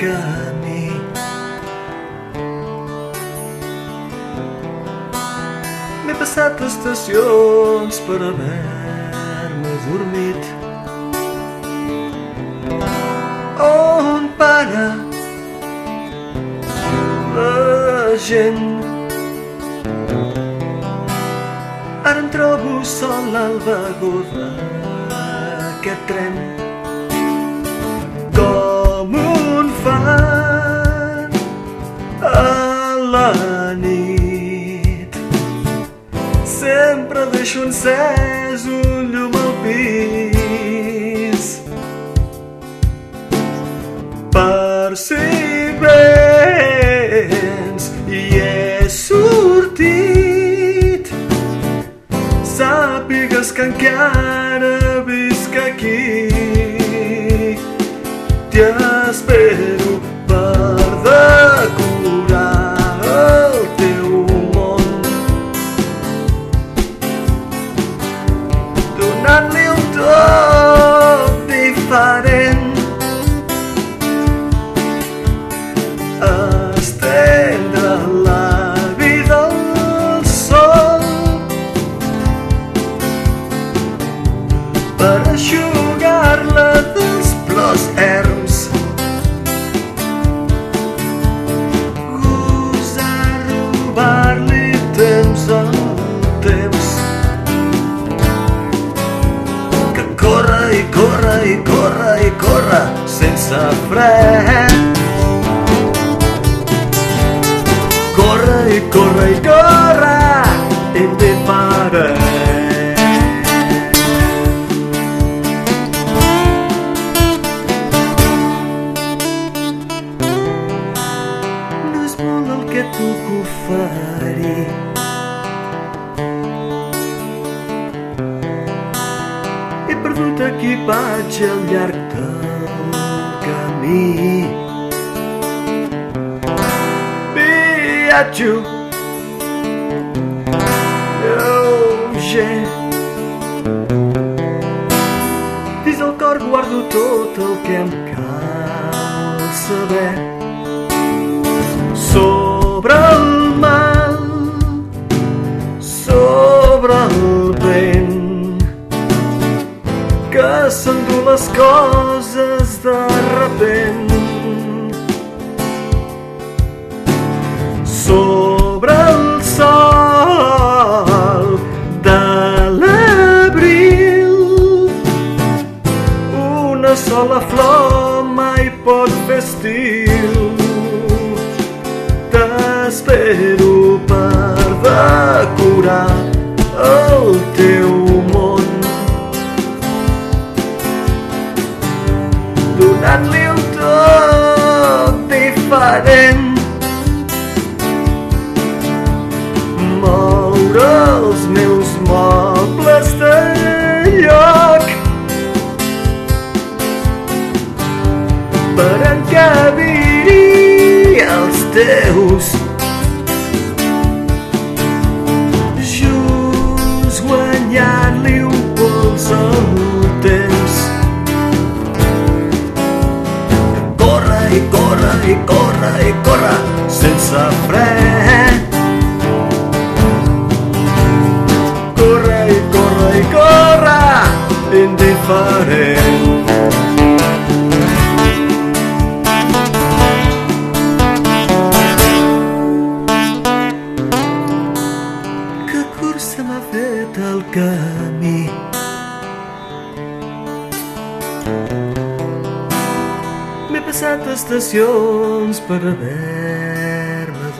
camí M'he passat estacions per haver-me Oh, On para la gent. Ara em trobo sol al vagó d'aquest tren. Deixo un llum al pis per si vens i he sortit. Sàpigues que encara visc aquí i corre i corre i corre sense fre. Corre i corre i corre indifferent no és molt el que puc oferir he perdut equipatge al llarg del camí viatjo lleuger dins el cor guardo tot el que em cal saber que s'endú les coses de repent. Sobre el sol de l'abril una sola flor mai pot fer estiu t'espero per decorar el teu món un toc diferent. Moure els meus mobles de lloc. Per encabir-hi els teus. Just guanyant-li un pols al temps i corre i corre i corre sense fre corre i corre i corre indiferent. Camí. m'he passat estacions per haver-me